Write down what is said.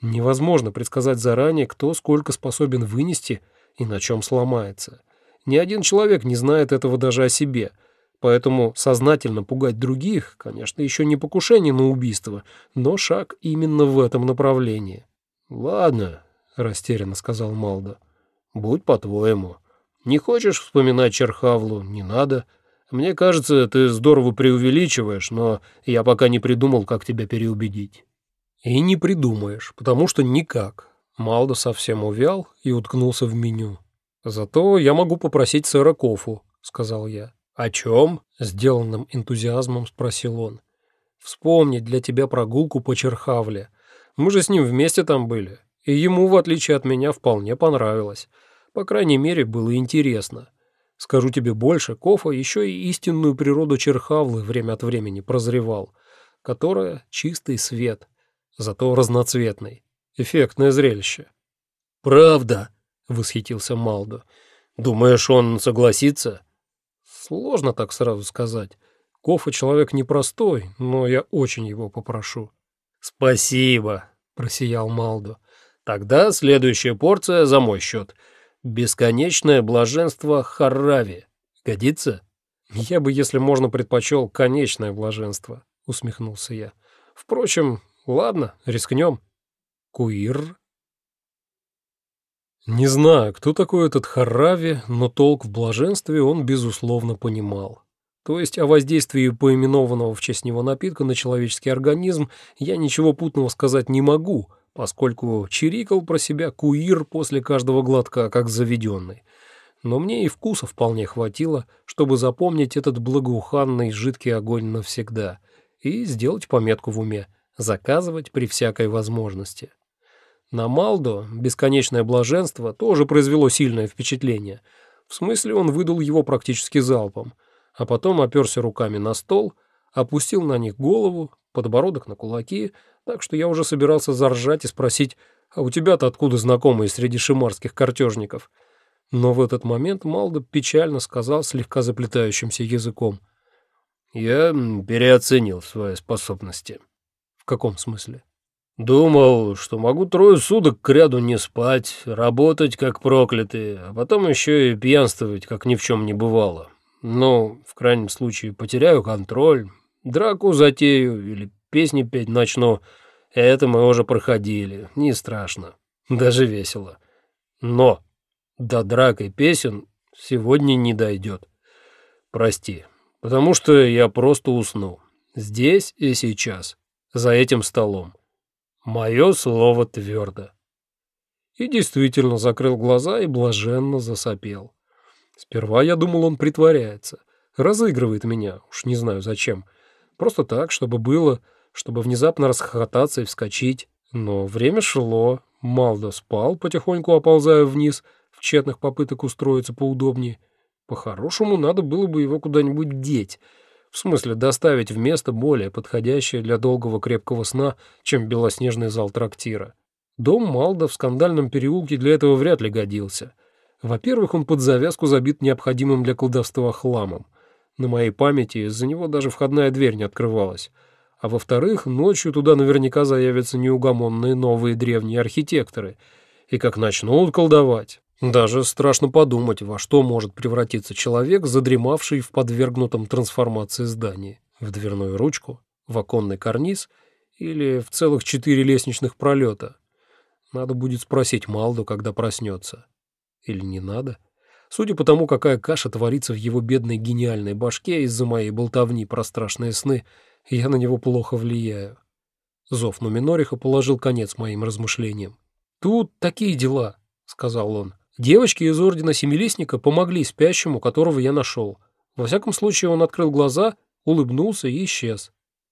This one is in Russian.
Невозможно предсказать заранее, кто сколько способен вынести и на чем сломается. Ни один человек не знает этого даже о себе, поэтому сознательно пугать других, конечно, еще не покушение на убийство, но шаг именно в этом направлении. «Ладно», — растерянно сказал Малда, — «будь по-твоему. Не хочешь вспоминать Черхавлу, не надо. Мне кажется, ты здорово преувеличиваешь, но я пока не придумал, как тебя переубедить». И не придумаешь, потому что никак. Малдо совсем увял и уткнулся в меню. «Зато я могу попросить сэра Кофу», — сказал я. «О чем?» — сделанным энтузиазмом спросил он. «Вспомнить для тебя прогулку по Черхавле. Мы же с ним вместе там были, и ему, в отличие от меня, вполне понравилось. По крайней мере, было интересно. Скажу тебе больше, Кофа еще и истинную природу Черхавлы время от времени прозревал, которая — чистый свет» зато разноцветный. Эффектное зрелище. «Правда?» — восхитился Малдо. «Думаешь, он согласится?» «Сложно так сразу сказать. Кофа человек непростой, но я очень его попрошу». «Спасибо», — просиял Малдо. «Тогда следующая порция за мой счет. Бесконечное блаженство Харрави. Годится?» «Я бы, если можно, предпочел конечное блаженство», — усмехнулся я. «Впрочем, Ладно, рискнем. Куир. Не знаю, кто такой этот Харави, но толк в блаженстве он, безусловно, понимал. То есть о воздействии поименованного в честь него напитка на человеческий организм я ничего путного сказать не могу, поскольку чирикал про себя куир после каждого глотка, как заведенный. Но мне и вкуса вполне хватило, чтобы запомнить этот благоуханный жидкий огонь навсегда и сделать пометку в уме — заказывать при всякой возможности. На Малдо бесконечное блаженство тоже произвело сильное впечатление. В смысле, он выдал его практически залпом, а потом оперся руками на стол, опустил на них голову, подбородок на кулаки, так что я уже собирался заржать и спросить, а у тебя-то откуда знакомые среди шимарских картежников? Но в этот момент Малдо печально сказал слегка заплетающимся языком. «Я переоценил свои способности» каком смысле? Думал, что могу трое суток к ряду не спать, работать как проклятые, а потом еще и пьянствовать, как ни в чем не бывало. Но, в крайнем случае, потеряю контроль, драку затею или песни петь начну. Это мы уже проходили, не страшно, даже весело. Но до драк и песен сегодня не дойдет. Прости, потому что я просто усну. Здесь и сейчас за этим столом. Мое слово твердо. И действительно закрыл глаза и блаженно засопел. Сперва я думал, он притворяется, разыгрывает меня, уж не знаю зачем. Просто так, чтобы было, чтобы внезапно расхохотаться и вскочить. Но время шло, Малдо спал, потихоньку оползая вниз, в тщетных попыток устроиться поудобнее. По-хорошему, надо было бы его куда-нибудь деть — в смысле, доставить в место более подходящее для долгого крепкого сна, чем белоснежный зал трактира. Дом Малда в скандальном переулке для этого вряд ли годился. Во-первых, он под завязку забит необходимым для колдовства хламом. На моей памяти из-за него даже входная дверь не открывалась. А во-вторых, ночью туда наверняка заявятся неугомонные новые древние архитекторы. И как начнут колдовать, даже страшно подумать, во что может превратиться человек, задремавший в подвергнутом трансформации здании. В дверную ручку, в оконный карниз или в целых четыре лестничных пролета. Надо будет спросить Малду, когда проснется. Или не надо? Судя по тому, какая каша творится в его бедной гениальной башке из-за моей болтовни про страшные сны, я на него плохо влияю. Зов Нуминориха положил конец моим размышлениям. «Тут такие дела», — сказал он. Девочки из Ордена Семилистника помогли спящему, которого я нашел. Во всяком случае, он открыл глаза, улыбнулся и исчез.